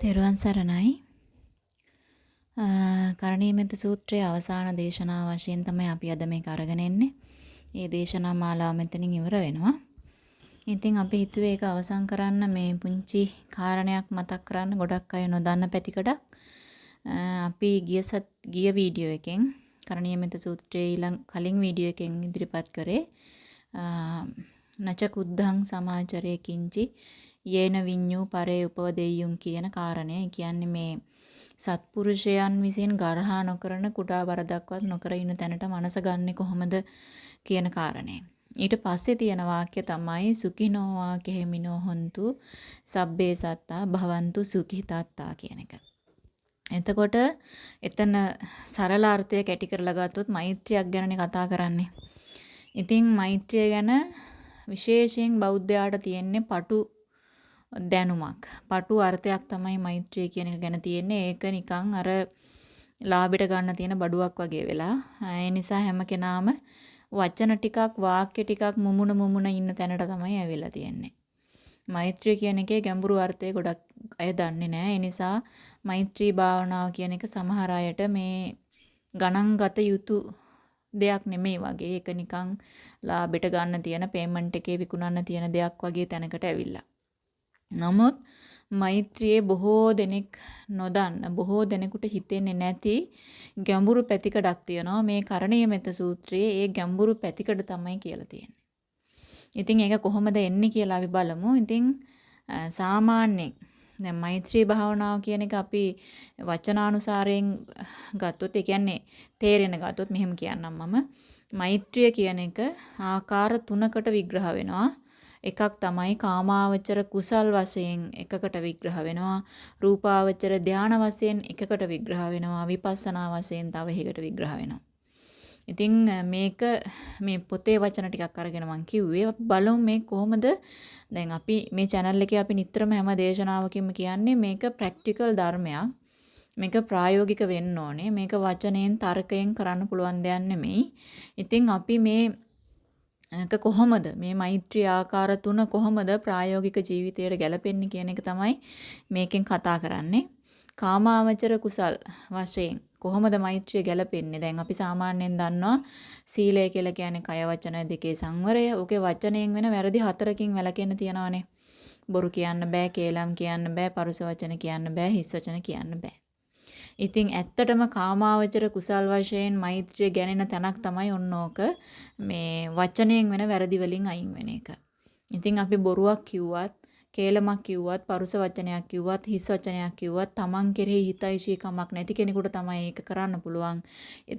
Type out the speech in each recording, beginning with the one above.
තෙරුවන් සරණයි. කරණීයමෙත සූත්‍රයේ අවසාන දේශනාව වශයෙන් තමයි අපි අද මේක අරගෙන එන්නේ. මේ දේශනා මාලාව මෙතනින් ඉවර වෙනවා. ඉතින් අපි හිතුවේ ඒක අවසන් කරන්න මේ පුංචි කාරණයක් මතක් කරන්න ගොඩක් අය නොදන්න පැතිකඩක්. අපි ගිය සත් ගිය වීඩියෝ එකෙන් කරණීයමෙත සූත්‍රයේ ඊළඟ කලින් වීඩියෝ එකෙන් ඉදිරිපත් කරේ නච කුද්ධං සමාචරේ කිංචි යේන විඤ්ඤූ පරේ උපවදෙය්‍යුම් කියන කාරණය. කියන්නේ මේ සත්පුරුෂයන් විසින් ගරහා නොකරන කුඩා වරදක්වත් නොකර ඉන්න තැනට මනස ගන්නෙ කොහොමද කියන කාරණය. ඊට පස්සේ තියෙන වාක්‍ය තමයි සුඛිනෝ වාකෙහිමිනෝ හොන්තු සබ්බේ සත්තා භවන්තු සුඛිතාත්තා කියන එක. එතකොට එතන සරල අර්ථය කැටි කරලා ගත්තොත් මෛත්‍රියක් ගැනනේ කතා කරන්නේ. ඉතින් මෛත්‍රිය ගැන විශේෂයෙන් බෞද්ධයාට තියෙන්නේ පටු දැනුමක්. පටු අර්ථයක් තමයි මෛත්‍රිය කියන එක ගැන තියෙන්නේ. ඒක නිකන් අර ලාභෙට ගන්න තියෙන බඩුවක් වගේ වෙලා. ඒ නිසා හැම කෙනාම වචන ටිකක් වාක්‍ය ටිකක් මුමුණ මුමුණ ඉන්න තැනට තමයි ඇවිල්ලා තියෙන්නේ. මෛත්‍රිය කියන එකේ ගැඹුරු අර්ථය ගොඩක් අය දන්නේ නැහැ. ඒ නිසා මෛත්‍රී භාවනාව කියන එක සමහර අයට මේ ගණන් ගත යුතු දෙයක් නෙමෙයි වගේ. ඒක නිකන් ලාභෙට ගන්න තියෙන පේමන්ට් එකේ විකුණන්න තියෙන දෙයක් වගේ තැනකට ඇවිල්ලා. නමුත් මෛත්‍රියේ බොහෝ දෙනෙක් නොදන්න බොහෝ දෙනෙකුට හිතෙන්නේ නැති ගැඹුරු පැතිකඩක් තියෙනවා මේ කරණීය මෙත සූත්‍රයේ ඒ ගැඹුරු පැතිකඩ තමයි කියලා තියෙන්නේ. ඉතින් ඒක කොහොමද එන්නේ කියලා අපි බලමු. ඉතින් සාමාන්‍යයෙන් දැන් මෛත්‍රී භාවනාව කියන එක අපි වචනානුසාරයෙන් ගත්තොත් ඒ කියන්නේ තේරෙන ගත්තොත් මෙහෙම කියන්නම් මම මෛත්‍රිය කියන එක ආකාර තුනකට විග්‍රහ වෙනවා. එකක් තමයි කාමාවචර කුසල් වශයෙන් එකකට විග්‍රහ වෙනවා රූපාවචර ධාන වශයෙන් එකකට විග්‍රහ වෙනවා විපස්සනා වශයෙන් තව එකකට විග්‍රහ වෙනවා ඉතින් මේක මේ පොතේ වචන ටිකක් අරගෙන මම කිව්වේ බලමු මේ කොහොමද? දැන් අපි මේ channel එකේ අපි නිතරම හැම දේශනාවකින්ම කියන්නේ මේක ප්‍රැක්ටිකල් ධර්මයක්. මේක ප්‍රායෝගික වෙන්න ඕනේ. මේක වචනයෙන් තර්කයෙන් කරන්න පුළුවන් දෙයක් නෙමෙයි. ඉතින් අපි මේ ඒක කොහොමද? මේ මෛත්‍රී ආකාර තුන කොහොමද ප්‍රායෝගික ජීවිතයට ගැලපෙන්නේ කියන එක තමයි මේකෙන් කතා කරන්නේ. කාමාවචර කුසල් වශයෙන්. කොහොමද මෛත්‍රිය ගැලපෙන්නේ? දැන් අපි සාමාන්‍යයෙන් දන්නවා සීලය කියලා කියන්නේ කය වචන දෙකේ සංවරය. ඕකේ වචනයෙන් වෙන වැරදි හතරකින් වැළකෙන්න තියනවානේ. බොරු කියන්න බෑ, කේලම් කියන්න බෑ, පරුස වචන කියන්න බෑ, හිස් වචන කියන්න බෑ. ඉතින් ඇත්තටම කාමාවචර කුසල් වශයෙන් මෛත්‍රිය ගැනෙන තැනක් තමයි ඔන්නෝක මේ වචනයෙන් වෙන වැරදි වලින් අයින් වෙන එක. ඉතින් අපි බොරුවක් කිව්වත්, කේලමක් කිව්වත්, පරුස වචනයක් කිව්වත්, හිස් වචනයක් කිව්වත් තමන් කෙරෙහි හිතයිශීකමක් නැති කෙනෙකුට තමයි ඒක කරන්න පුළුවන්.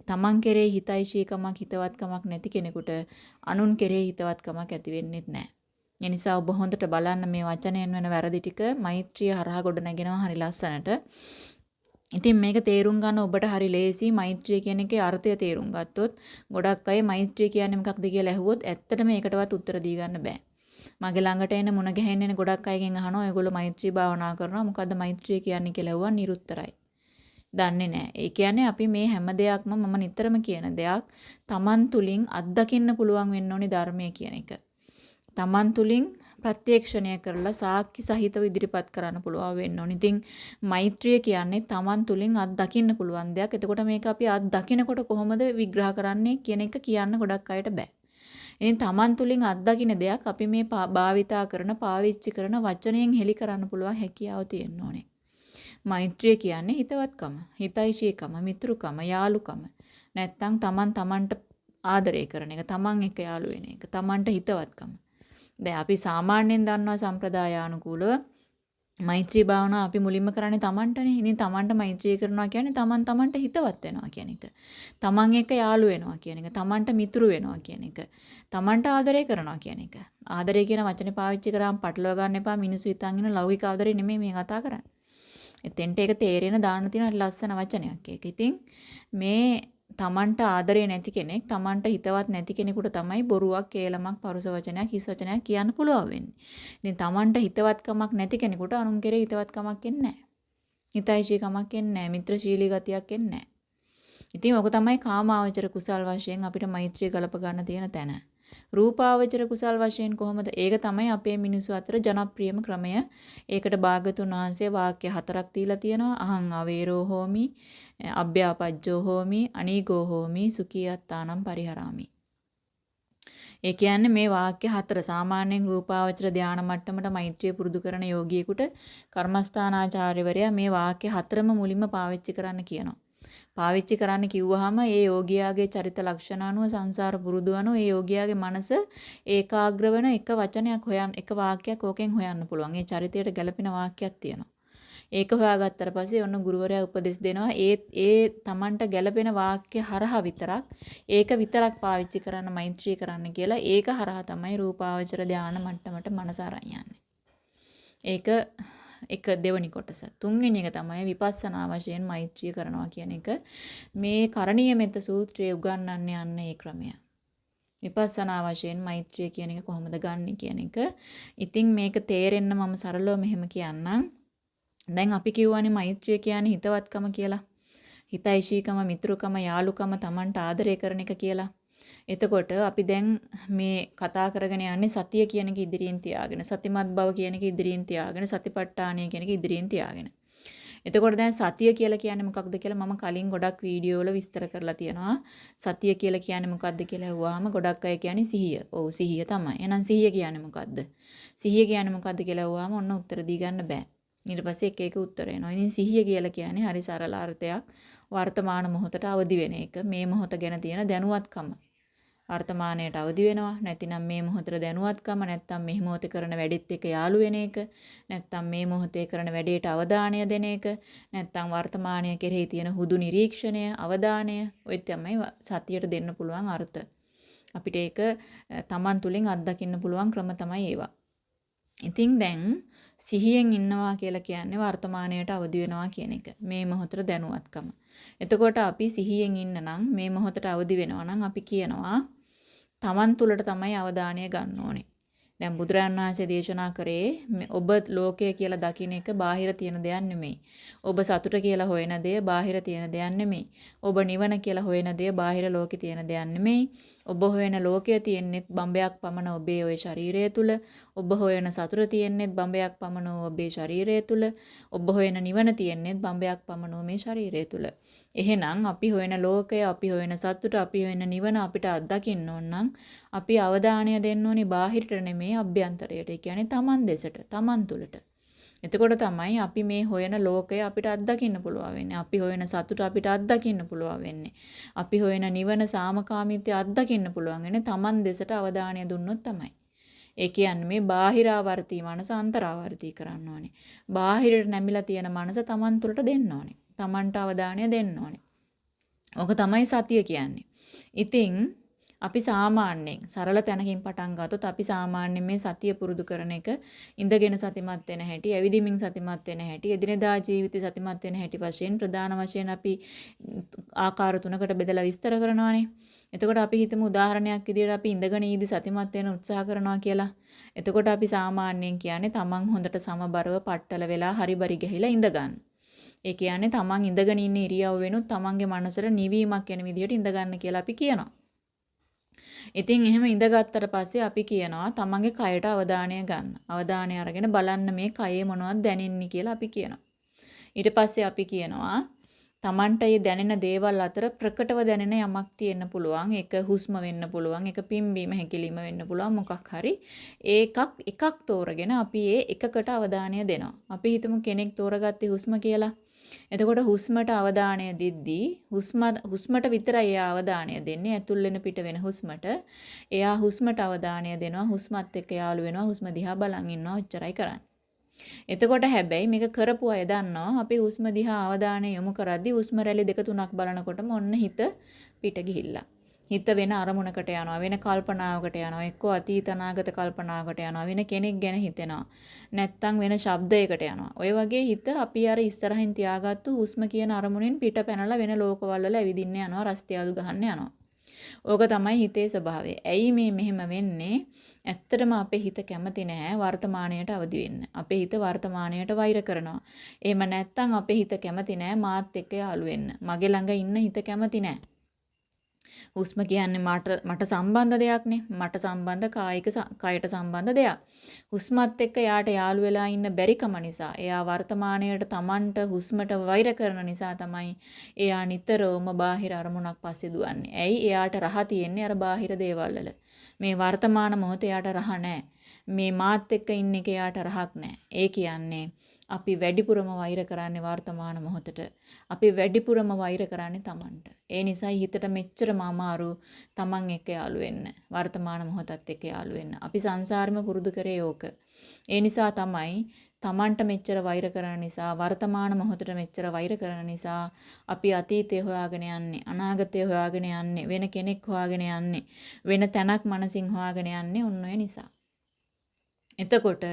තමන් කෙරෙහි හිතයිශීකමක්, හිතවත්කමක් නැති කෙනෙකුට අනුන් කෙරෙහි හිතවත්කමක් ඇති වෙන්නේ නැහැ. ඒ නිසා ඔබ හොඳට බලන්න මේ වචනයෙන් වෙන වැරදි ටික මෛත්‍රිය හරහා ගොඩ නැගෙනවා හරි ලස්සනට. ඉතින් මේක තේරුම් ගන්න ඔබට හරි ලේසි මෛත්‍රිය කියන එකේ අර්ථය තේරුම් ගත්තොත් ගොඩක් අය මෛත්‍රිය කියන්නේ මොකක්ද කියලා ඇහුවොත් ඇත්තටම ඒකටවත් උත්තර දී ගන්න බෑ. මගේ ළඟට එන මුණ ගැහෙන්නේ ගොඩක් අයගෙන් අහනවා ඔයගොල්ලෝ මෛත්‍රී භාවනා කරනවා මොකද්ද මෛත්‍රිය කියන්නේ කියලා ඇහුවා නිරුත්තරයි. දන්නේ නැහැ. ඒ කියන්නේ අපි මේ හැම දෙයක්ම මම නිතරම කියන දෙයක් Taman තුලින් අත්දකින්න පුළුවන් වෙන්න ඕනි ධර්මය කියන එක. තමන් තුලින් ප්‍රත්‍යක්ෂණය කරලා සාක්ෂි සහිතව ඉදිරිපත් කරන්න පුළුවන් වෙන්න ඕනේ. ඉතින් මෛත්‍රිය කියන්නේ තමන් තුලින් අත් දකින්න පුළුවන් දෙයක්. එතකොට මේක අපි අත් දකිනකොට කොහොමද විග්‍රහ කරන්නේ කියන එක කියන්න ගොඩක් අයට බෑ. ඉතින් තමන් තුලින් අත් දකින දෙයක් අපි මේ භාවිතා කරන පාවිච්චි කරන වචනයෙන් හෙලි කරන්න පුළුවන් හැකියාව තියෙන්න ඕනේ. මෛත්‍රිය කියන්නේ හිතවත්කම, හිතයිශීකම, මිත්‍රුකම, යාලුකම. නැත්තම් තමන් තමන්ට ආදරය කරන එක, තමන් එක්ක යාළු වෙන එක, තමන්ට හිතවත්කම. දැන් අපි සාමාන්‍යයෙන් දන්නවා සම්ප්‍රදායානුකූලව මෛත්‍රී භාවනාව අපි මුලින්ම කරන්නේ Tamanටනේ. ඉතින් Tamanට මෛත්‍රී කරනවා කියන්නේ Taman Tamanට හිතවත් වෙනවා කියන එක. Taman එක්ක යාළු වෙනවා කියන එක. Tamanට මිතුරු වෙනවා කියන එක. Tamanට ආදරය කරනවා කියන එක. ආදරය කියන වචනේ පාවිච්චි කරාම පටලවා ගන්න එපා. මිනිස්සු හිතන් ඉන්න ලෞකික ආදරේ නෙමෙයි මේ කතා කරන්නේ. එතෙන්ට ඒක තේරෙන දාන්න තියෙන ලස්සන වචනයක් ඒක. ඉතින් මේ තමන්ට ආදරේ නැති කෙනෙක් තමන්ට හිතවත් නැති කෙනෙකුට තමයි බොරුවක් කේලමක් පරුස වචනයක් හිස් වචනයක් කියන්න පුළුවන් වෙන්නේ. ඉතින් තමන්ට හිතවත්කමක් නැති කෙනෙකුට අනුන් කෙරේ හිතවත්කමක් එන්නේ නැහැ. හිතයිශීකමක් එන්නේ නැහැ. මිත්‍රශීලී ගතියක් එන්නේ නැහැ. ඉතින් ඔක තමයි කාමාවචර කුසල් වශයෙන් අපිට මෛත්‍රිය ගලප ගන්න තියෙන තැන. රූපාවචර කුසල් වශයෙන් කොහොමද? ඒක තමයි අපේ මිනිස්සු අතර ජනප්‍රියම ක්‍රමය. ඒකට භාගතුන් වහන්සේ වාක්‍ය හතරක් දීලා තියෙනවා. අහං අවේරෝ හෝමි, අභ්‍යාපජ්ජෝ හෝමි, අනීගෝ හෝමි, සුඛියත්තානම් පරිහරාමි. ඒ කියන්නේ මේ වාක්‍ය හතර සාමාන්‍යයෙන් රූපාවචර ධානා මට්ටමට මෛත්‍රිය පුරුදු කරන යෝගියෙකුට කර්මස්ථානාචාර්යවරයා මේ වාක්‍ය හතරම මුලින්ම පාවිච්චි කරන්න කියනවා. පාවිච්චි කරන්න කිව්වහම ඒ යෝගියාගේ චරිත ලක්ෂණ අනුව සංසාර පුරුදු අනුව ඒ යෝගියාගේ මනස ඒකාග්‍ර වෙන එක වචනයක් හොයන් එක වාක්‍යයක් ඕකෙන් හොයන්න පුළුවන්. ඒ චරිතයට ගැළපෙන වාක්‍යයක් තියෙනවා. ඒක හොයාගත්තට පස්සේ ඔන්න ගුරුවරයා උපදෙස් දෙනවා ඒ ඒ Tamanට ගැළපෙන වාක්‍ය හරහා විතරක් ඒක විතරක් පාවිච්චි කරන්න මෛත්‍රී කරන්න කියලා ඒක හරහා තමයි රූපාවචර ධානා මට්ටමට මනස අරන් යන්නේ. ඒක එක දෙවනි කොටස. තුන්වෙනි එක තමයි විපස්සනා වශයෙන් මෛත්‍රිය කරනවා කියන එක. මේ කරණීය මෙත්ත සූත්‍රයේ උගන්වන්නේ යන්න ඒ ක්‍රමය. විපස්සනා වශයෙන් මෛත්‍රිය කියන එක කොහොමද ගන්නෙ කියන එක. ඉතින් මේක තේරෙන්න මම සරලව මෙහෙම කියන්නම්. දැන් අපි කියවනේ මෛත්‍රිය කියන්නේ හිතවත්කම කියලා. හිතයිශීකම, මිත්‍රකම, යාලුකම, Tamanට ආදරය කරන එක කියලා. එතකොට අපි දැන් මේ කතා කරගෙන යන්නේ සතිය කියන එක ඉදිරියෙන් තියාගෙන සතිමත් බව කියන එක ඉදිරියෙන් තියාගෙන සතිපට්ඨානය කියන එක ඉදිරියෙන් තියාගෙන. එතකොට දැන් සතිය කියලා කියන්නේ මොකක්ද කියලා මම කලින් ගොඩක් වීඩියෝ වල විස්තර කරලා තියෙනවා. සතිය කියලා කියන්නේ මොකක්ද කියලා ඇහුවාම ගොඩක් අය කියන්නේ සිහිය. ඔව් සිහිය තමයි. එහෙනම් සිහිය කියන්නේ මොකක්ද? සිහිය කියන්නේ මොකක්ද කියලා ඇහුවාම ඔන්න උත්තර දී ගන්න බෑ. ඊට පස්සේ එක එක උත්තර එනවා. ඉතින් සිහිය කියලා කියන්නේ හරි සරල අර්ථයක්. වර්තමාන මොහොතට අවදි වෙන එක. මේ මොහොත ගැන තියෙන දැනුවත්කම. වර්තමානයට අවදි වෙනවා. නැතිනම් මේ මොහොතේ දැනුවත්කම නැත්තම් මේ මොහොතේ කරන වැඩෙත් එක්ක යාළු වෙන එක. නැත්තම් මේ මොහොතේ කරන වැඩේට අවධානය දෙන එක. නැත්තම් වර්තමානය කෙරෙහි තියෙන හුදු නිරීක්ෂණය, අවධානය ඔය තමයි සතියට දෙන්න පුළුවන් අර්ථ. අපිට ඒක Taman තුලින් අත්දකින්න පුළුවන් ක්‍රම තමයි ඒවා. ඉතින් දැන් සිහියෙන් ඉන්නවා කියලා කියන්නේ වර්තමානයට අවදි වෙනවා කියන එක. මේ මොහොතේ දැනුවත්කම. එතකොට අපි සිහියෙන් ඉන්න නම් මේ මොහොතට අවදි වෙනවා නම් අපි කියනවා තමන් තුළට තමයි අවධානය ගන්න ඕනේ. දැන් බුදුරජාණන් වහන්සේ දේශනා කරේ ඔබ ලෝකය කියලා දකින්න එක බාහිර තියෙන දෙයක් නෙමෙයි. ඔබ සතුට කියලා හොයන දේ බාහිර තියෙන දෙයක් නෙමෙයි. ඔබ නිවන කියලා හොයන දේ බාහිර ලෝකේ තියෙන දෙයක් නෙමෙයි. ඔබ හොයන ලෝකය තියෙන්නේ බම්බයක් පමණ ඔබේ ওই ශරීරය තුල. ඔබ හොයන සතුට තියෙන්නේ බම්බයක් පමණ ඔබේ ශරීරය තුල. ඔබ හොයන නිවන තියෙන්නේ බම්බයක් පමණ මේ ශරීරය තුල. එහෙනම් අපි හොයන ලෝකය, අපි හොයන සතුට, අපි හොයන නිවන අපිට අත්දකින්න ඕන නම් අපි අවධානය දෙන්න ඕනි බාහිරට නෙමෙයි අභ්‍යන්තරයට. ඒ කියන්නේ Taman දෙසට, Taman තුලට. එතකොට තමයි අපි මේ හොයන ලෝකය අපිට අත්දකින්න පුළුවන් වෙන්නේ. අපි හොයන සතුට අපිට අත්දකින්න පුළුවන් වෙන්නේ. අපි හොයන නිවන සාමකාමීත්වය අත්දකින්න පුළුවන් වෙන්නේ Taman දෙසට අවධානය දුන්නොත් තමයි. ඒ කියන්නේ මේ බාහිරාවර්ති මනස අන්තරාවර්ති කරන්න ඕනේ. බාහිරට නැමිලා තියෙන මනස Taman තුළට දෙන්න ඕනේ. Tamanට අවධානය දෙන්න ඕනේ. ඔක තමයි සතිය කියන්නේ. ඉතින් අපි සාමාන්‍යයෙන් සරල තැනකින් පටන් ගත්තොත් අපි සාමාන්‍යයෙන් මේ සතිය පුරුදු කරන එක ඉඳගෙන සතිමත් වෙන හැටි, ඇවිදිමින් සතිමත් වෙන හැටි, එදිනෙදා ජීවිතේ සතිමත් වෙන හැටි වශයෙන් ප්‍රධාන වශයෙන් අපි ආකාර තුනකට බෙදලා විස්තර කරනවානේ. එතකොට අපි හිතමු උදාහරණයක් විදිහට අපි ඉඳගෙන ඉදි සතිමත් වෙන උත්සාහ කරනවා කියලා. එතකොට අපි සාමාන්‍යයෙන් කියන්නේ තමන් හොඳට සමබරව පట్టල වෙලා හරිබරි ගහිලා ඉඳ ගන්න. ඒ කියන්නේ තමන් ඉඳගෙන ඉන්න ඉරියව් වෙනුත් තමන්ගේ මනසට නිවීමක් වෙන විදිහට ඉඳ ගන්න කියලා අපි කියනවා. ඉතින් එහෙම ඉඳගත්තට පස්සේ අපි කියනවා තමන්ගේ කයට අවධානය ගන්න. අවධානය අරගෙන බලන්න මේ කයේ මොනවද දැනෙන්නේ කියලා අපි කියනවා. ඊට පස්සේ අපි කියනවා තමන්ට මේ දැනෙන දේවල් අතර ප්‍රකටව දැනෙන යමක් තියෙන්න පුළුවන්. ඒක හුස්ම වෙන්න පුළුවන්. ඒක පිම්බීම හැකිලිම වෙන්න පුළුවන්. මොකක් හරි. ඒකක් එකක් තෝරගෙන අපි ඒ එකකට අවධානය දෙනවා. අපි හිතමු කෙනෙක් තෝරගත්තේ හුස්ම කියලා. එතකොට හුස්මට අවධානය දෙද්දී හුස්ම හුස්මට විතරයි එයා අවධානය දෙන්නේ ඇතුල් වෙන පිට වෙන හුස්මට. එයා හුස්මට අවධානය දෙනවා හුස්මත් එක්ක යාළු වෙනවා හුස්ම දිහා බලන් ඉන්නවා ඔච්චරයි කරන්නේ. එතකොට හැබැයි මේක කරපු අය දන්නවා අපි හුස්ම දිහා අවධානය යොමු කරද්දී හුස්ම රැලි දෙක තුනක් බලනකොටම ඔන්න හිත පිට ගිහිල්ලා. හිත වෙන අරමුණකට යනවා වෙන කල්පනාවකට යනවා එක්කෝ අතීත අනාගත කල්පනාවකට යනවා වෙන කෙනෙක් ගැන හිතෙනවා නැත්තම් වෙන ශබ්දයකට යනවා ඔය වගේ හිත අපි අර ඉස්සරහින් තියාගත්තු හුස්ම කියන අරමුණෙන් පිට පැනලා වෙන ලෝකවල වල ඇවිදින්න යනවා රස්තියාදු ගහන්න යනවා ඕක තමයි හිතේ ස්වභාවය. ඇයි මේ මෙහෙම වෙන්නේ? ඇත්තටම අපේ හිත කැමති නැහැ වර්තමාණයට අවදි වෙන්න. අපේ හිත වර්තමාණයට වෛර කරනවා. එහෙම නැත්නම් අපේ හිත කැමති නැහැ මාත් එක්ක යාළු වෙන්න. මගේ ළඟ ඉන්න හිත කැමති නැහැ. හුස්ම කියන්නේ මට මට සම්බන්ධ දෙයක්නේ. මට සම්බන්ධ කායික කයට සම්බන්ධ දෙයක්. හුස්මත් එක්ක යාට යාළු වෙලා ඉන්න බැරිකම නිසා, එයා වර්තමානයට Tamanට හුස්මට වෛර කරන නිසා තමයි එයා නිතරම බාහිර අරමුණක් පස්සේ දුවන්නේ. ඇයි? එයාට රහ තියෙන්නේ අර බාහිර දේවල් වල. මේ වර්තමාන මොහොතේ යාට රහ නැහැ. මේ මාත් එක්ක ඉන්න එක යාට රහක් නැහැ. ඒ කියන්නේ අපි වැඩිපුරම වෛර කරන්නේ වර්තමාන මොහොතට. අපි වැඩිපුරම වෛර කරන්නේ Tamanට. ඒ නිසායි හිතට මෙච්චරම අමාරු Taman එක්ක යාළු වෙන්න. වර්තමාන මොහොතත් එක්ක යාළු වෙන්න. අපි සංසාරෙම පුරුදු කරේ ඕක. ඒ නිසා තමයි Tamanට මෙච්චර වෛර කරන නිසා වර්තමාන මොහොතට මෙච්චර වෛර කරන නිසා අපි අතීතය හොයාගෙන යන්නේ අනාගතය හොයාගෙන යන්නේ වෙන කෙනෙක් හොයාගෙන යන්නේ වෙන තැනක් මනසින් හොයාගෙන යන්නේ ඔන්න ඔය නිසා. එතකොට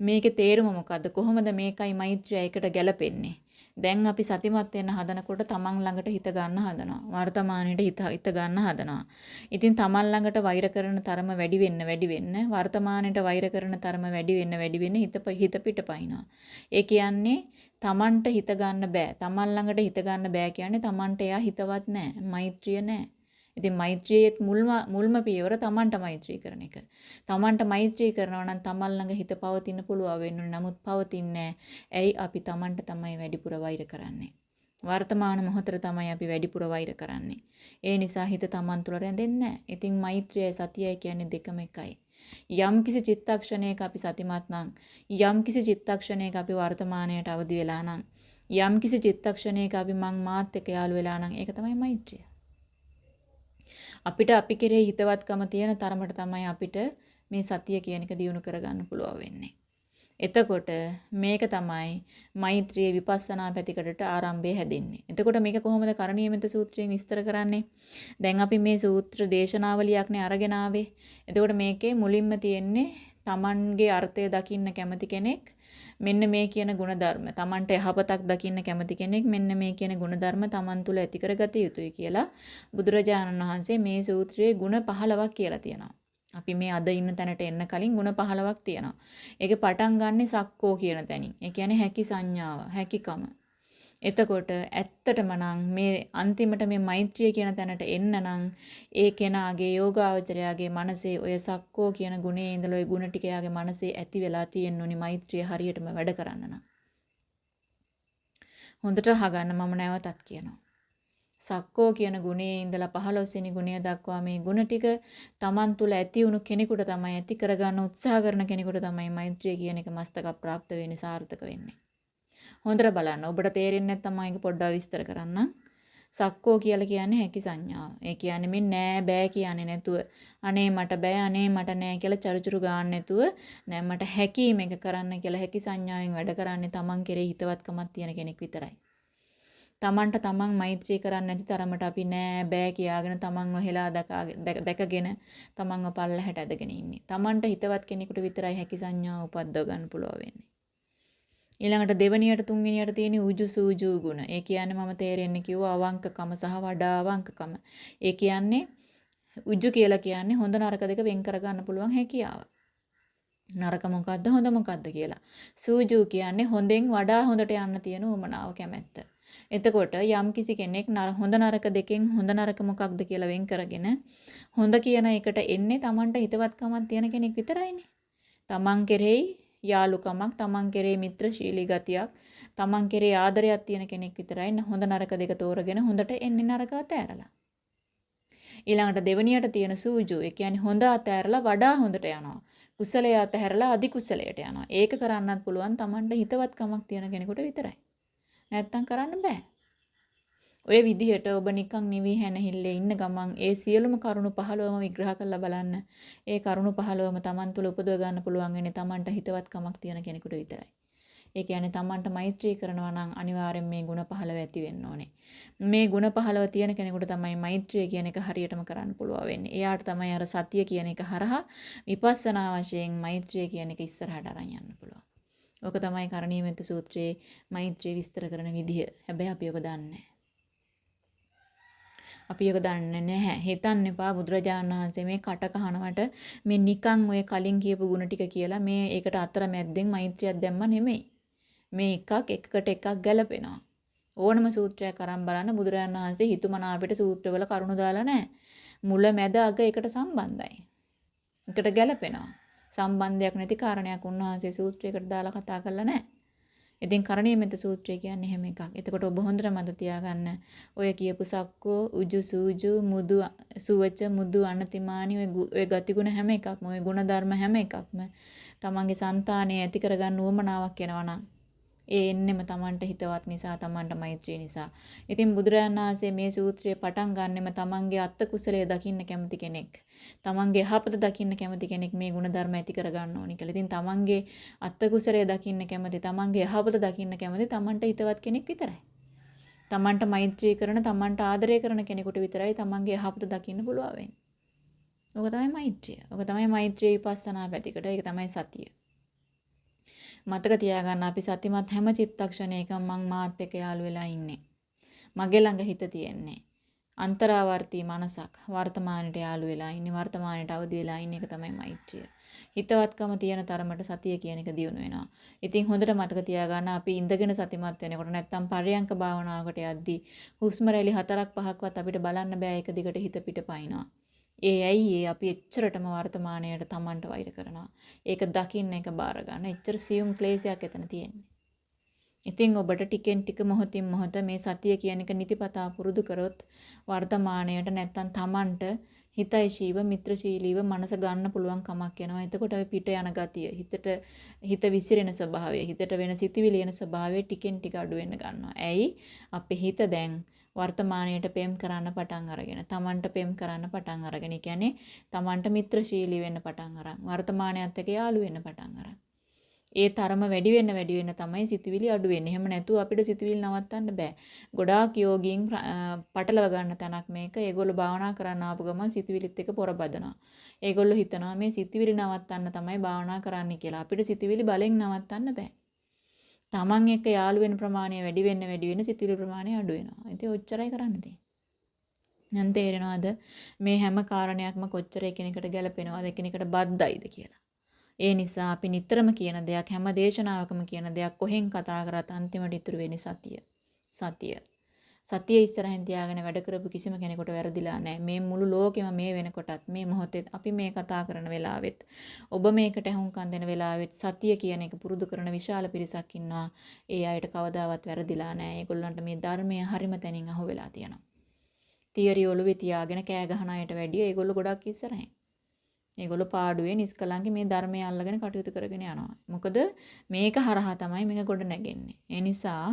මේකේ තේරුම මොකද්ද? කොහොමද මේකයි මෛත්‍රිය එකට ගැලපෙන්නේ? දැන් අපි සතිමත් වෙන්න හදනකොට තමන් ළඟට හිත ගන්න හදනවා. වර්තමානයේට හිත හිත ගන්න හදනවා. ඉතින් තමන් ළඟට වෛර කරන තරම වැඩි වෙන්න වැඩි වෙන්න වර්තමානයේට වෛර කරන තරම වැඩි වෙන්න වැඩි වෙන්න හිත හිත පිටපයින්නවා. ඒ කියන්නේ තමන්ට හිත ගන්න බෑ. තමන් ළඟට හිත ගන්න බෑ කියන්නේ තමන්ට එයා හිතවත් නෑ. මෛත්‍රිය නෑ. ඉතින් මෛත්‍රියේ මුල්ම මුල්ම පියවර Tamanට මෛත්‍රී කරන එක. Tamanට මෛත්‍රී කරනවා නම් Taman ළඟ හිත පවතින පුළුවන් වෙන්නේ. නමුත් පවතින්නේ ඇයි අපි Tamanට තමයි වැඩිපුර වෛර කරන්නේ. වර්තමාන මොහොතට තමයි අපි වැඩිපුර වෛර කරන්නේ. ඒ නිසා හිත Taman තුල රැඳෙන්නේ ඉතින් මෛත්‍රියයි සතියයි කියන්නේ දෙකම එකයි. යම් කිසි චිත්තක්ෂණයක අපි සතිමත් නම් යම් කිසි චිත්තක්ෂණයක අපි වර්තමානයට අවදි වෙලා නම් යම් කිසි චිත්තක්ෂණයක අපි මං මාත් එක්ක යාළු වෙලා නම් ඒක තමයි මෛත්‍රිය. අපිට අපි කෙරෙහි හිතවත්කම තියෙන තරමට තමයි අපිට මේ සතිය කියන එක දියුණු කරගන්න පුළුවන් වෙන්නේ. එතකොට මේක තමයි මෛත්‍රියේ විපස්සනා පැතිකඩට ආරම්භය හැදෙන්නේ. එතකොට මේක කොහොමද කරණීයමෙත සූත්‍රයෙන් විස්තර කරන්නේ? දැන් අපි මේ සූත්‍ර දේශනාවලියක්නේ අරගෙන ආවේ. එතකොට මේකේ මුලින්ම තියෙන්නේ Tamanගේ අර්ථය දකින්න කැමති කෙනෙක් මෙන්න මේ කියන ಗುಣධර්ම Tamanට යහපතක් දකින්න කැමති කෙනෙක් මෙන්න මේ කියන ಗುಣධර්ම Taman තුල ඇති කරගත යුතුයි කියලා බුදුරජාණන් වහන්සේ මේ සූත්‍රයේ ಗುಣ 15ක් කියලා තියෙනවා. අපි මේ අද ඉන්න තැනට එන්න කලින් ಗುಣ 15ක් තියෙනවා. ඒකේ පටන් ගන්නෙ සක්කෝ කියන තැනින්. ඒ කියන්නේ හැකි සංඥාව, හැකිකම. එතකොට ඇත්තටම නම් මේ අන්තිමට මේ මෛත්‍රිය කියන තැනට එන්න නම් ඒ කෙනාගේ යෝගාවචරයාගේ මනසේ ඔය සක්කෝ කියන ගුණේ ඉඳලා ඔය ගුණ ටික යාගේ මනසේ ඇති වෙලා තියෙන්න ඕනි මෛත්‍රිය හරියටම වැඩ කරන්න නම්. හොඳට අහගන්න මම නැවතත් කියනවා. සක්කෝ කියන ගුණයේ ඉඳලා 15 වෙනි ගුණය දක්වා මේ ගුණ ටික Taman තුල ඇති වුණු කෙනෙකුට තමයි ඇති කරගන්න උත්සාහ කරන කෙනෙකුට තමයි මෛත්‍රිය කියන එක මස්තක ප්‍රාප්ත වෙන්නේ සාර්ථක වෙන්නේ. හොඳට බලන්න. ඔබට තේරෙන්නේ නැත්නම් මම ඒක පොඩ්ඩක් විස්තර කරන්නම්. සක්කෝ කියලා කියන්නේ හැකි සංඥාව. ඒ කියන්නේ මේ නෑ බෑ කියන්නේ නැතුව අනේ මට බෑ අනේ මට නෑ කියලා චරුචරු ගන්න නැතුව නෑ මට හැකි මේක කරන්න කියලා හැකි සංඥාවෙන් වැඩ කරන්නේ Taman කෙරේ හිතවත්කමක් තියෙන කෙනෙක් විතරයි. තමන්ට තමන් මෛත්‍රී කරන්නේ නැති තරමට අපි නෑ බෑ කියාගෙන තමන්ව හෙලා දැකගෙන තමන්ව පල්ලහැට ඇදගෙන ඉන්නේ. තමන්ට හිතවත් කෙනෙකුට විතරයි හැකි සංඥාව උපද්දව ගන්න පුළුවන් වෙන්නේ. ඊළඟට දෙවනියට තුන්වෙනියට තියෙන උජු සූජු ගුණ. ඒ කියන්නේ මම තේරෙන්නේ කිව්වා අවංකකම සහ වඩා අවංකකම. ඒ කියන්නේ උජු කියලා කියන්නේ හොඳ නරක දෙක වෙන් කරගන්න පුළුවන් හැකියාව. නරක මොකද්ද හොඳ මොකද්ද කියලා. සූජු කියන්නේ හොඳෙන් වඩා හොඳට යන්න තියෙන උමනාව කැමැත්ත. එතකොට යම් කිසි කෙනෙක් හොඳ නරක දෙකෙන් හොඳ නරක මොකක්ද කියලා වෙන් කරගෙන හොඳ කියන එකට එන්නේ Tamanට හිතවත්කමක් තියෙන කෙනෙක් විතරයිනේ. Taman කෙරෙහි යාළුකමක්, තමන් කෙරේ මිත්‍රශීලී ගතියක්, තමන් කෙරේ ආදරයක් තියෙන කෙනෙක් විතරයි හොඳ නරක දෙක තෝරගෙන හොඳට එන්නේ නරක අතෑරලා. ඊළඟට දෙවණියට තියෙන සූජු, ඒ කියන්නේ හොඳ අතෑරලා වඩා හොඳට යනවා. කුසලයේ අතහැරලා අධි කුසලයට යනවා. ඒක කරන්නත් පුළුවන් තමන්ට හිතවත්කමක් තියෙන කෙනෙකුට විතරයි. නැත්තම් කරන්න බෑ. ඔය විදිහට ඔබ නිකන් නිවි හැනහිල්ලේ ඉන්න ගමන් ඒ සියලුම කරුණු 15ම විග්‍රහ කරලා බලන්න. ඒ කරුණු 15ම Taman තුල උපදව ගන්න පුළුවන් වෙන්නේ Tamanට හිතවත්කමක් තියෙන කෙනෙකුට විතරයි. ඒ කියන්නේ Tamanට මෛත්‍රී කරනවා නම් අනිවාර්යෙන් මේ ಗುಣ 15 ඇති වෙන්න ඕනේ. මේ ಗುಣ 15 තියෙන කෙනෙකුට තමයි මෛත්‍රිය කියන එක හරියටම කරන්න පුළුවන් වෙන්නේ. එයාට තමයි අර සතිය කියන එක හරහා විපස්සනා වශයෙන් මෛත්‍රිය කියන එක ඉස්සරහට අරන් යන්න පුළුවන්. ඕක තමයි කරණීයමෙත් සූත්‍රයේ මෛත්‍රිය විස්තර කරන විදිහ. හැබැයි අපි ඔක දන්නේ අපි ඒක දන්නේ නැහැ. හිතන්න එපා බුදුරජාණන් වහන්සේ මේ කට කහනවට මේ නිකන් ඔය කලින් කියපු ಗುಣ ටික කියලා මේ ඒකට අතර මැද්දෙන් මෛත්‍රියක් දැම්ම නෙමෙයි. මේ එකක් එකකට එකක් ගැලපෙනවා. ඕනම සූත්‍රයක් අරන් බලන්න බුදුරජාණන් වහන්සේ හිතුමනා අපිට සූත්‍රවල කරුණු දාලා නැහැ. මුල මැද අග එකට සම්බන්ධයි. එකට ගැලපෙනවා. සම්බන්ධයක් නැති කාරණයක් උන්වහන්සේ සූත්‍රයකට දාලා කතා කරලා නැහැ. ඉතින් කරණීයමෙත සූත්‍රය කියන්නේ එහෙම එකක්. එතකොට ඔබ හොඳට මතක තියාගන්න ඔය කියපු සක්කෝ උජු සූජු මුදු සුවච මුදු අනතිමානි ඔය ඔය ගතිගුණ හැම එකක්ම ඔය ගුණධර්ම හැම එකක්ම තමන්ගේ సంతානය ඇති කරගන්න උවමනාවක් වෙනවා නම් ඒ එන්නෙම Tamanට හිතවත් නිසා Tamanට මෛත්‍රිය නිසා. ඉතින් බුදුරජාණන් වහන්සේ මේ සූත්‍රය පටන් ගන්නෙම Tamanගේ අත්ත කුසලයේ දකින්න කැමති කෙනෙක්. Tamanගේ යහපත දකින්න කැමති කෙනෙක් මේ ಗುಣධර්ම ඇති කර ගන්න ඕනි කියලා. ඉතින් Tamanගේ අත්ත කුසලයේ දකින්න කැමති, Tamanගේ යහපත දකින්න කැමති Tamanට හිතවත් කෙනෙක් විතරයි. Tamanට මෛත්‍රී කරන, Tamanට ආදරය කරන කෙනෙකුට විතරයි Tamanගේ යහපත දකින්න පුළුවන් වෙන්නේ. ඔක තමයි මෛත්‍රිය. ඔක තමයි මෛත්‍රියේ විපස්සනා පැතිකඩ. ඒක තමයි සතිය. මතක තියාගන්න අපි සතිමත් හැම චිත්තක්ෂණයකම මං මාත් එක්ක යාළු වෙලා ඉන්නේ. මගේ ළඟ හිත තියෙන්නේ. අන්තරාවර්තී මනසක් වර්තමානයට යාළු වෙලා ඉන්නේ වර්තමානයට අවදි වෙලා ඉන්න එක තමයි මෛත්‍රිය. හිතවත්කම තියෙන තරමට සතිය කියන එක දියුණු වෙනවා. ඉතින් හොඳට මතක තියාගන්න අපි ඉඳගෙන සතිමත් වෙනකොට නැත්තම් පරයන්ක භාවනාවකට යද්දී හුස්ම රැලි හතරක් පහක්වත් අපිට බලන්න බෑ එක දිගට හිත පිට පයින්නවා. ඒ ඇයි ඒ අපි එච්චරටම වර්තමානයට Tamanට වෛර කරනවා. ඒක දකින්න එක බාර ගන්න. එච්චර සියුම් ක්ලේශයක් එතන තියෙන්නේ. ඉතින් ඔබට ටිකෙන් ටික මොහොතින් මොහොත මේ සතිය කියන එක නිතිපතා පුරුදු කරොත් වර්තමානයට නැත්තම් Tamanට හිතයිශීව මිත්‍රශීලීව මනස ගන්න පුළුවන් කමක් එනවා. එතකොට අපි පිට යන ගතිය, හිතට හිත විසිරෙන ස්වභාවය, හිතට වෙන සිතුවිලි එන ස්වභාවය ටිකෙන් ටික අඩු වෙන්න ගන්නවා. ඇයි? අපේ හිත දැන් වර්තමානයට පෙම් කරන්න පටන් අරගෙන තමන්ට පෙම් කරන්න පටන් අරගෙන කියන්නේ තමන්ට මිත්‍රශීලී වෙන්න පටන් අරන් වර්තමානයත් එක්ක යාළු වෙන්න පටන් අරන් ඒ තරම වැඩි වෙන්න වැඩි වෙන්න තමයි සිතුවිලි අඩු වෙන්නේ. එහෙම නැතුව අපිට සිතුවිලි නවත්තන්න බෑ. ගොඩාක් යෝගීන් පටලව ගන්න තැනක් මේක. ඒගොල්ලෝ භාවනා කරන්න ආපු ගමන් සිතුවිලිත් එක්ක පොර බදනවා. ඒගොල්ලෝ හිතනවා මේ සිතුවිලි නවත්තන්න තමයි භාවනා කරන්න කියලා. අපිට සිතුවිලි බලෙන් නවත්තන්න බෑ. තමන් එක්ක යාළු වෙන ප්‍රමාණය වැඩි වෙන්න වැඩි වෙන සිතුවිලි ප්‍රමාණය අඩු වෙනවා. ඉතින් ඔච්චරයි කරන්න තියෙන්නේ. දැන් තේරෙනවද මේ හැම කාරණයක්ම කොච්චර එකිනෙකට ගැලපෙනවද එකිනෙකට බද්දයිද කියලා. ඒ නිසා අපි නිතරම කියන දෙයක් හැම දේශනාවකම කියන දෙයක් කොහෙන් කතා කරත් අන්තිමට ඉතුරු වෙන්නේ සතිය. සතිය. සතිය ඉස්සරහින් තියාගෙන වැඩ කරපු කිසිම කෙනෙකුට වැරදිලා නැහැ. මේ මුළු ලෝකෙම මේ වෙනකොටත් මේ මොහොතේ අපි මේ කතා කරන වෙලාවෙත් ඔබ මේකට අහුම්කම් දෙන වෙලාවෙත් සතිය කියන එක පුරුදු කරන විශාල පිරිසක් ඉන්නවා. ඒ අයට කවදාවත් වැරදිලා නැහැ. ඒගොල්ලන්ට මේ ධර්මයේ හරිම තැනින් අහුවෙලා තියෙනවා. තියරි ඔළුවේ තියාගෙන කෑ ගහන අයට වැඩිය ඒගොල්ලෝ ගොඩක් ඉස්සරහින්. ඒගොල්ලෝ පාඩුවේ නිස්කලංගේ මේ ධර්මය අල්ලගෙන කටයුතු කරගෙන යනවා. මොකද මේක හරහා තමයි මේක ගොඩ නැගෙන්නේ. ඒ නිසා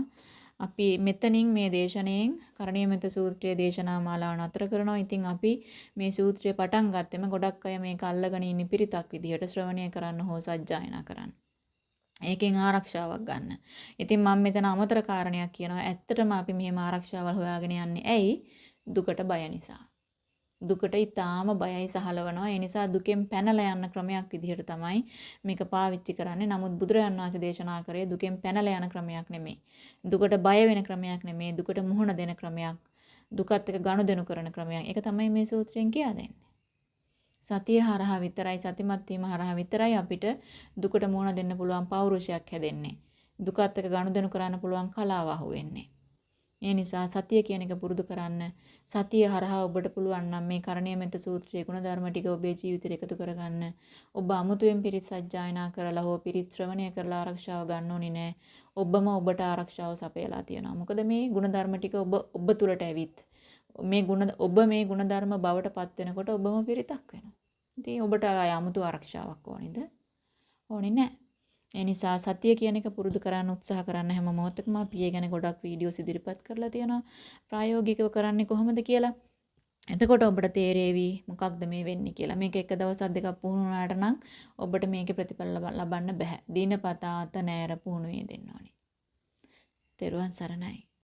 අපි මෙතනින් මේ දේශනෙන් කරණීයමෙත සූත්‍රයේ දේශනා මාලාව නතර කරනවා. ඉතින් අපි මේ සූත්‍රය පටන් ගත්තෙම ගොඩක් අය මේක අල්ලගෙන ඉන්න පිරිතක් විදිහට ශ්‍රවණය කරන්න හෝ සජ්ජායනා කරන්න. ඒකෙන් ආරක්ෂාවක් ගන්න. ඉතින් මම මෙතන අමතර කාරණයක් කියනවා. ඇත්තටම අපි මෙහෙම ආරක්ෂාවල් හොයාගෙන යන්නේ ඇයි? දුකට බය නිසා. දුකට ඊටාම බයයි සහලවනවා. ඒ නිසා දුකෙන් පැනලා යන ක්‍රමයක් විදිහට තමයි මේක පාවිච්චි කරන්නේ. නමුත් බුදුරජාණන් වහන්සේ දේශනා කරේ දුකෙන් පැනලා යන ක්‍රමයක් නෙමෙයි. දුකට බය වෙන ක්‍රමයක් නෙමෙයි. දුකට මුහුණ දෙන ක්‍රමයක්. දුකත් එක්ක ගනුදෙනු කරන ක්‍රමයක්. ඒක තමයි මේ සූත්‍රයෙන් කියා දෙන්නේ. සතිය හරහා විතරයි සතිමත් වීම හරහා විතරයි අපිට දුකට මුහුණ දෙන්න පුළුවන් පෞරුෂයක් හැදෙන්නේ. දුකත් එක්ක ගනුදෙනු කරන්න පුළුවන් කලාව අහුවෙන්නේ. ඒ නිසා සතිය කියන එක පුරුදු කරන්න. සතිය හරහා ඔබට පුළුවන් නම් මේ කරණීයමෙත සූත්‍රයේ ගුණධර්ම ටික ඔබේ ජීවිතේට එකතු කරගන්න. ඔබ අමුතුවෙන් පිරිත් සජ්ජායනා කරලා හෝ පිරිත් ශ්‍රවණය කරලා ආරක්ෂාව ගන්න ඕනේ නෑ. ඔබම ඔබට ආරක්ෂාව සපයලා තියෙනවා. මොකද මේ ගුණධර්ම ටික ඔබ ඔබ තුලට ඇවිත් මේ ගුණ ඔබ මේ ගුණධර්ම බවට පත් වෙනකොට ඔබම පිරිතක් වෙනවා. ඉතින් ඔබට ආයමුතු ආරක්ෂාවක් ඕනේද? ඕනේ නෑ. ඒ නිසා සතිය කියන එක පුරුදු කරන්න උත්සාහ කරන්න හැම මොහොතකම අපි ඒ ගැන ගොඩක් වීඩියෝස් ඉදිරිපත් කරලා තියෙනවා ප්‍රායෝගිකව කරන්නේ කොහොමද කියලා. එතකොට ඔබට තේරෙවි මොකක්ද මේ වෙන්නේ කියලා. මේක එක දවසක් දෙකක් පුහුණු වුණාට නම් ඔබට මේකේ ප්‍රතිඵල ලබන්න බෑ. දිනපතා අත නෑර පුහුණු වෙ දෙන්න ඕනේ. තෙරුවන් සරණයි.